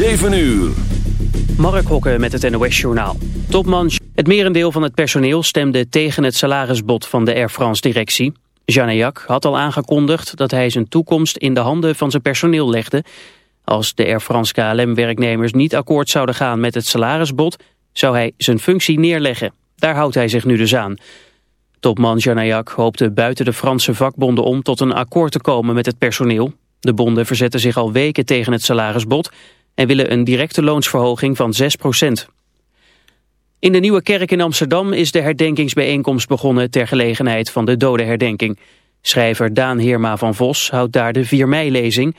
7 uur. Mark Hokke met het NOS-journaal. Topman, het merendeel van het personeel stemde tegen het salarisbod van de Air France-directie. Janejak had al aangekondigd dat hij zijn toekomst in de handen van zijn personeel legde. Als de Air France KLM-werknemers niet akkoord zouden gaan met het salarisbod... zou hij zijn functie neerleggen. Daar houdt hij zich nu dus aan. Topman Janejak hoopte buiten de Franse vakbonden om tot een akkoord te komen met het personeel. De bonden verzetten zich al weken tegen het salarisbod en willen een directe loonsverhoging van 6% In de Nieuwe Kerk in Amsterdam is de herdenkingsbijeenkomst begonnen ter gelegenheid van de dodenherdenking. Schrijver Daan Heerma van Vos houdt daar de 4 mei-lezing.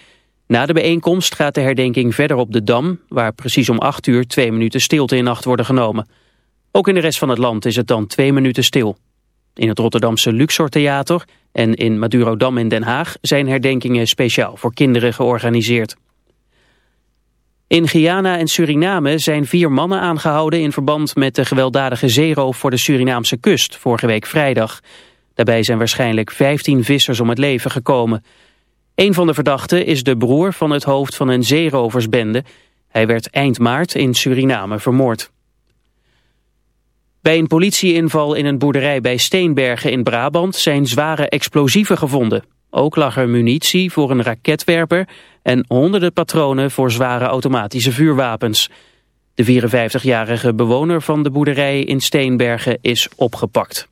Na de bijeenkomst gaat de herdenking verder op de Dam, waar precies om 8 uur twee minuten stilte in acht worden genomen. Ook in de rest van het land is het dan twee minuten stil. In het Rotterdamse Luxor Theater en in Madurodam in Den Haag zijn herdenkingen speciaal voor kinderen georganiseerd. In Guyana en Suriname zijn vier mannen aangehouden in verband met de gewelddadige zeeroof voor de Surinaamse kust vorige week vrijdag. Daarbij zijn waarschijnlijk 15 vissers om het leven gekomen. Een van de verdachten is de broer van het hoofd van een zeeroversbende. Hij werd eind maart in Suriname vermoord. Bij een politieinval in een boerderij bij Steenbergen in Brabant zijn zware explosieven gevonden. Ook lag er munitie voor een raketwerper en honderden patronen voor zware automatische vuurwapens. De 54-jarige bewoner van de boerderij in Steenbergen is opgepakt.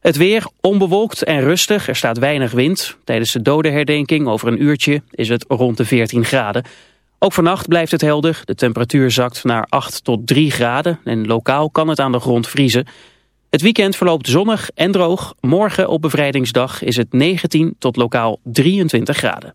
Het weer onbewolkt en rustig, er staat weinig wind. Tijdens de dodenherdenking over een uurtje is het rond de 14 graden. Ook vannacht blijft het helder, de temperatuur zakt naar 8 tot 3 graden... en lokaal kan het aan de grond vriezen... Het weekend verloopt zonnig en droog. Morgen op bevrijdingsdag is het 19 tot lokaal 23 graden.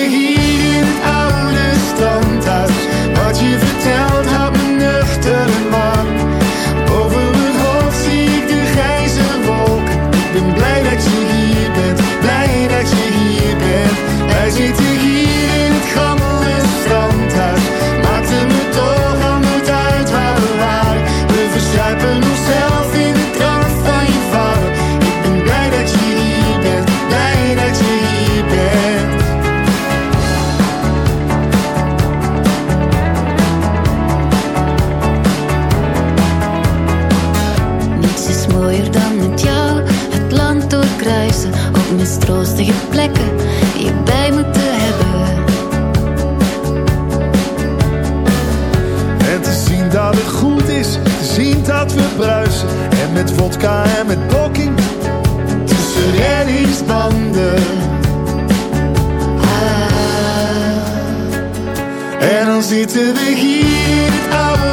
vodka en met blokking tussen reddingsbanden. Ah, en dan zitten we hier, het oude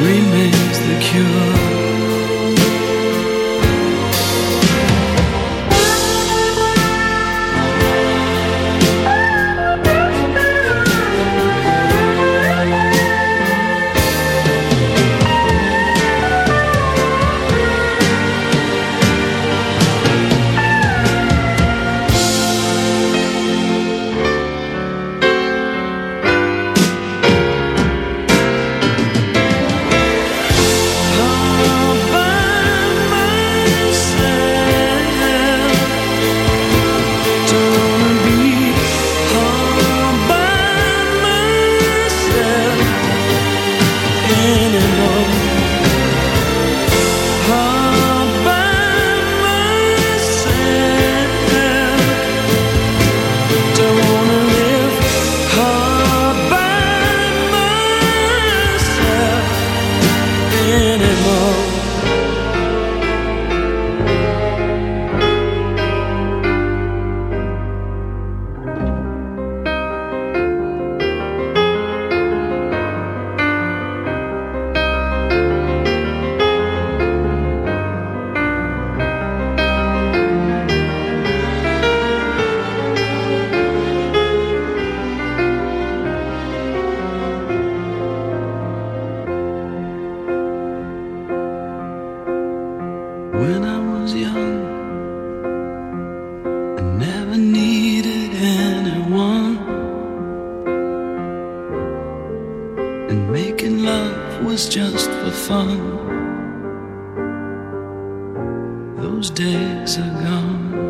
remains the cure. Gone.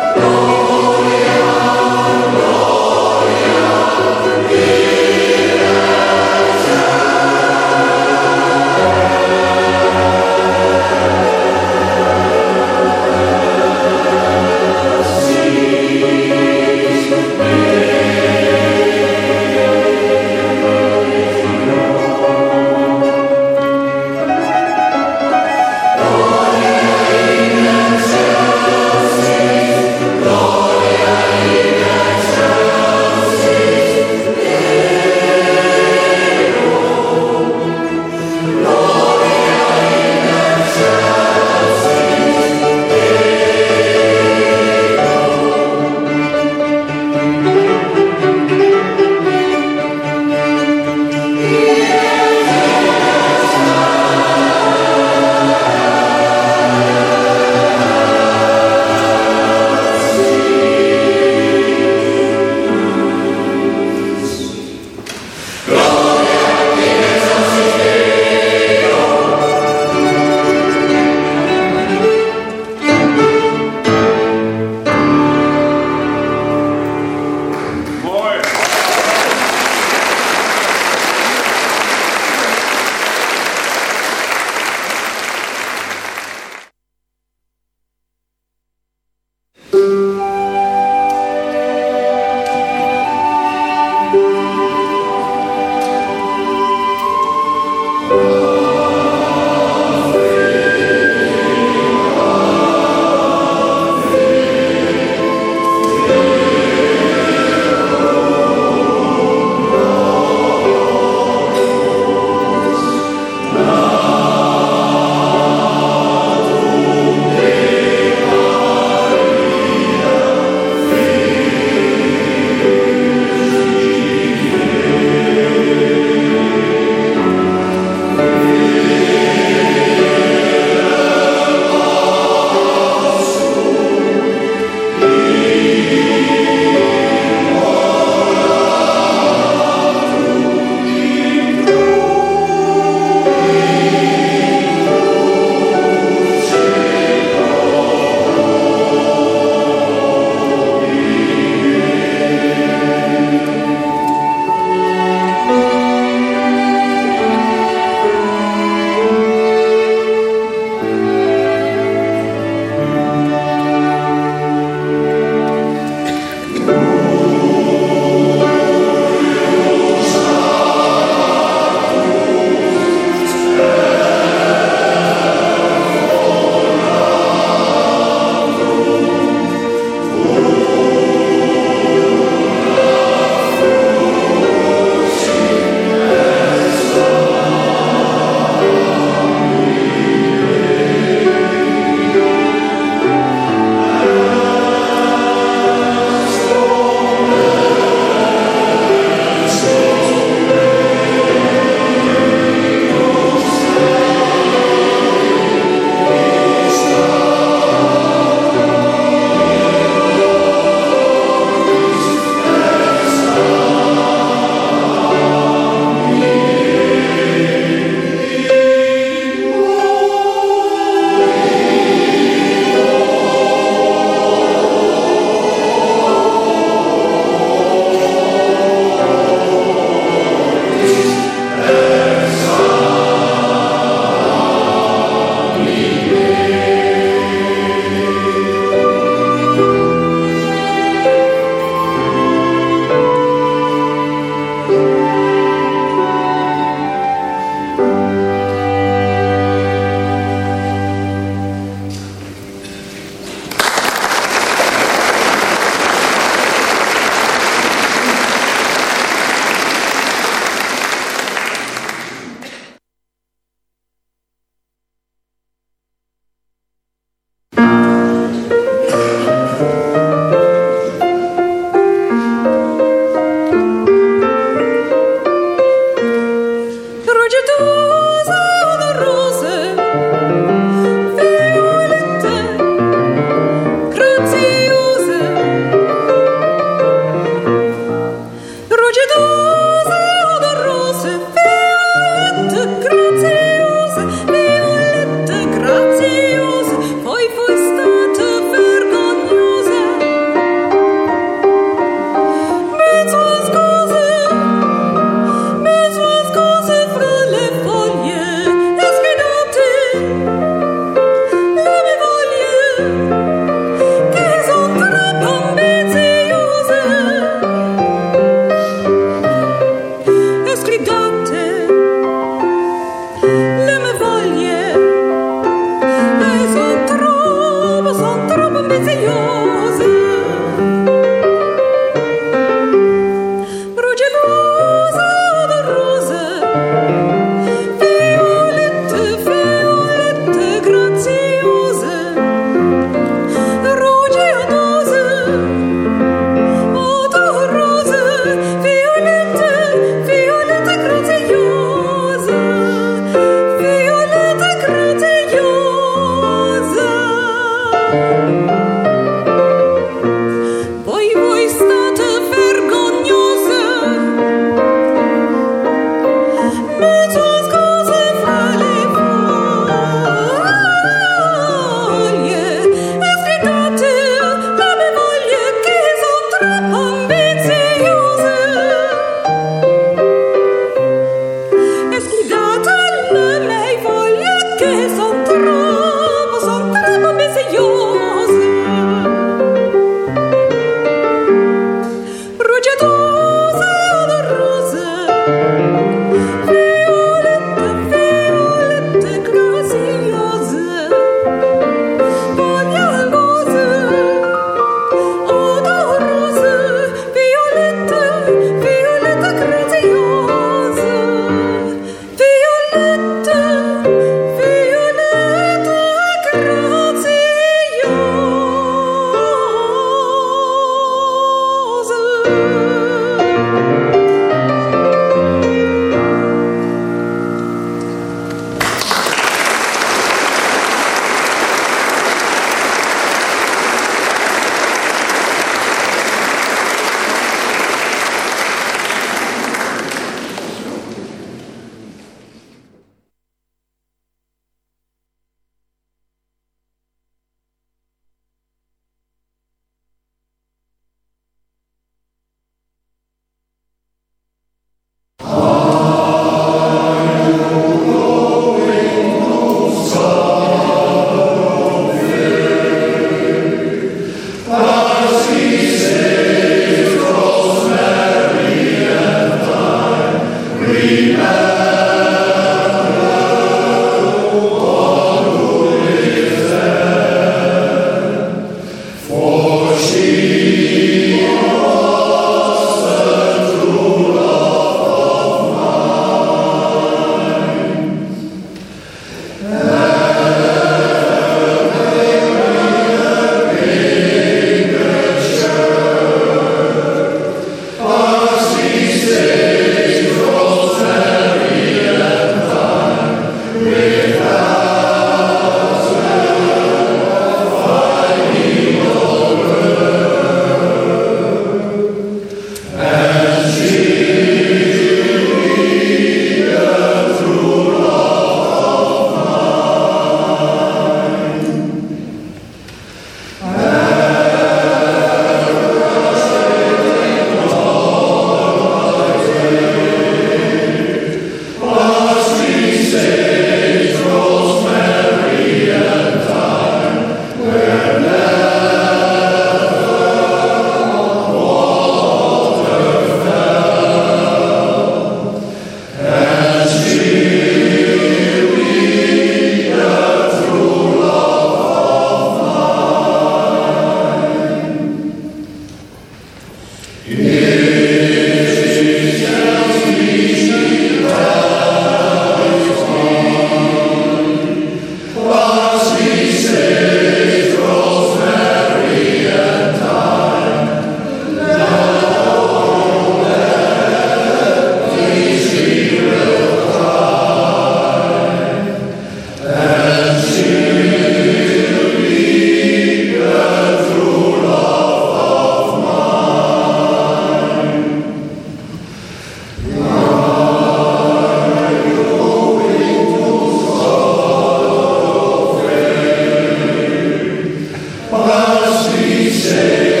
In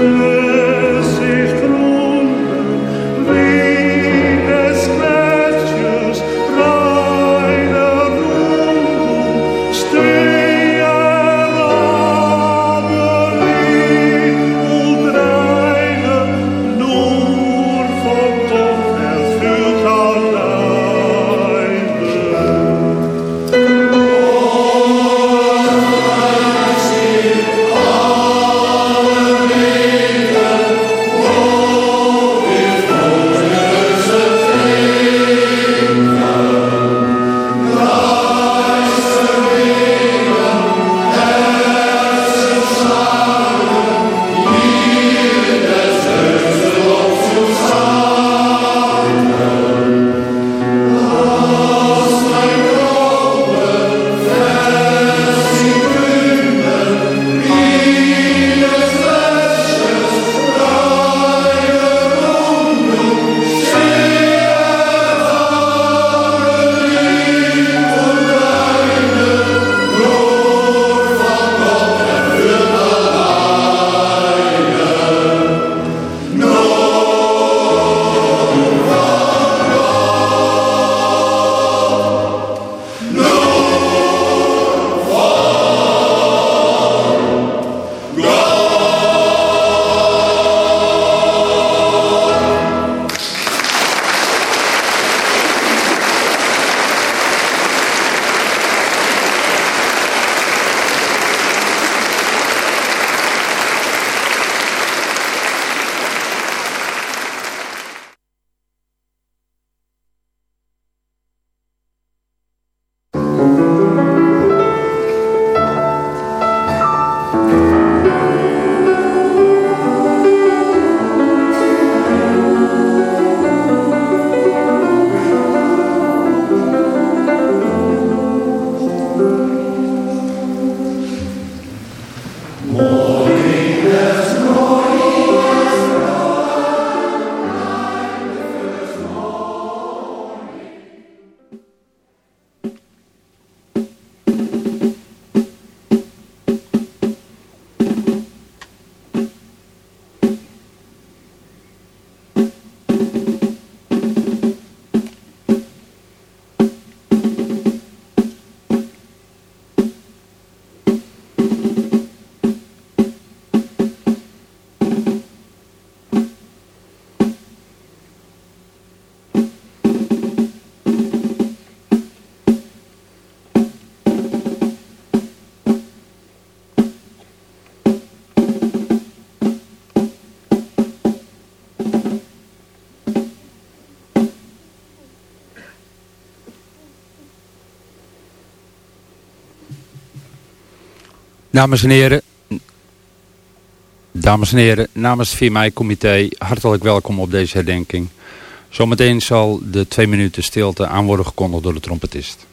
Lord. Dames en heren, dames en heren, namens het 4 mei-comité hartelijk welkom op deze herdenking. Zometeen zal de twee minuten stilte aan worden gekondigd door de trompetist.